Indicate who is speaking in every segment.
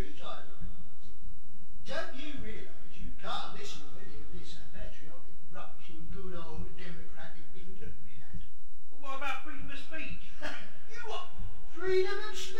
Speaker 1: good time. Don't you realise you can't listen to any of this patriotic rubbish in good old democratic England, me that? Well, what about freedom of speech? you what? Freedom of speech?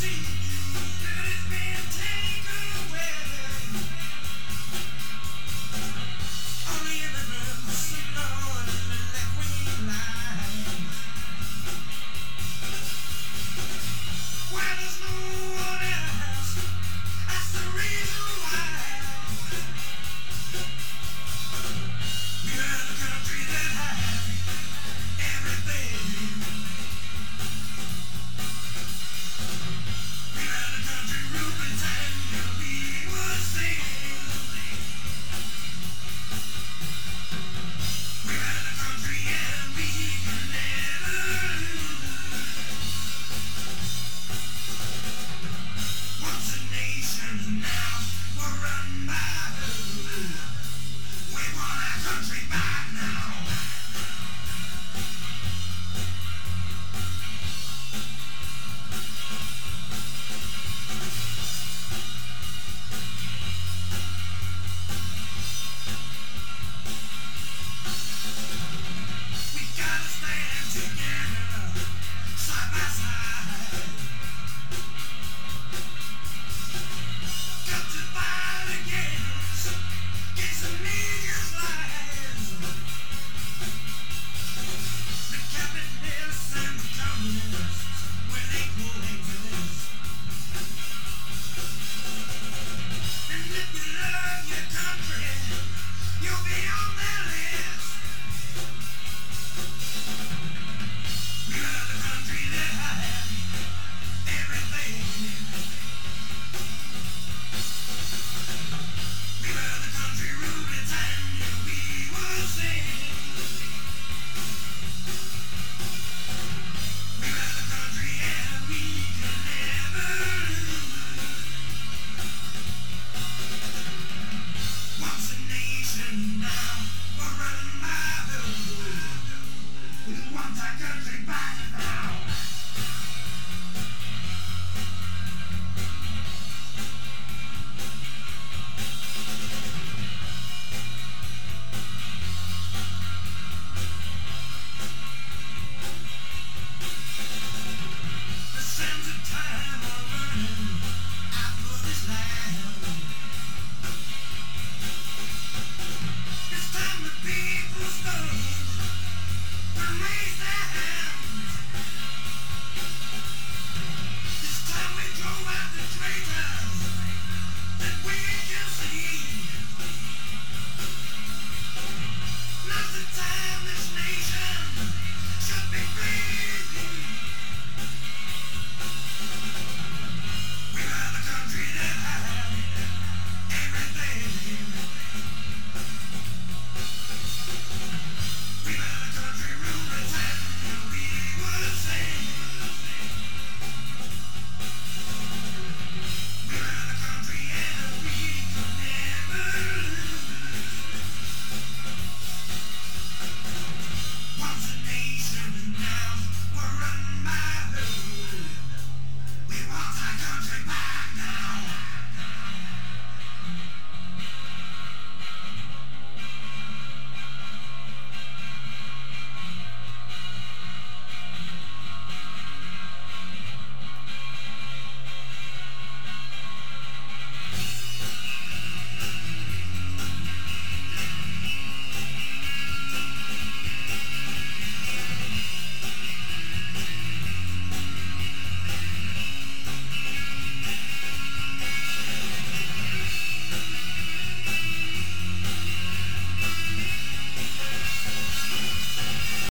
Speaker 2: Want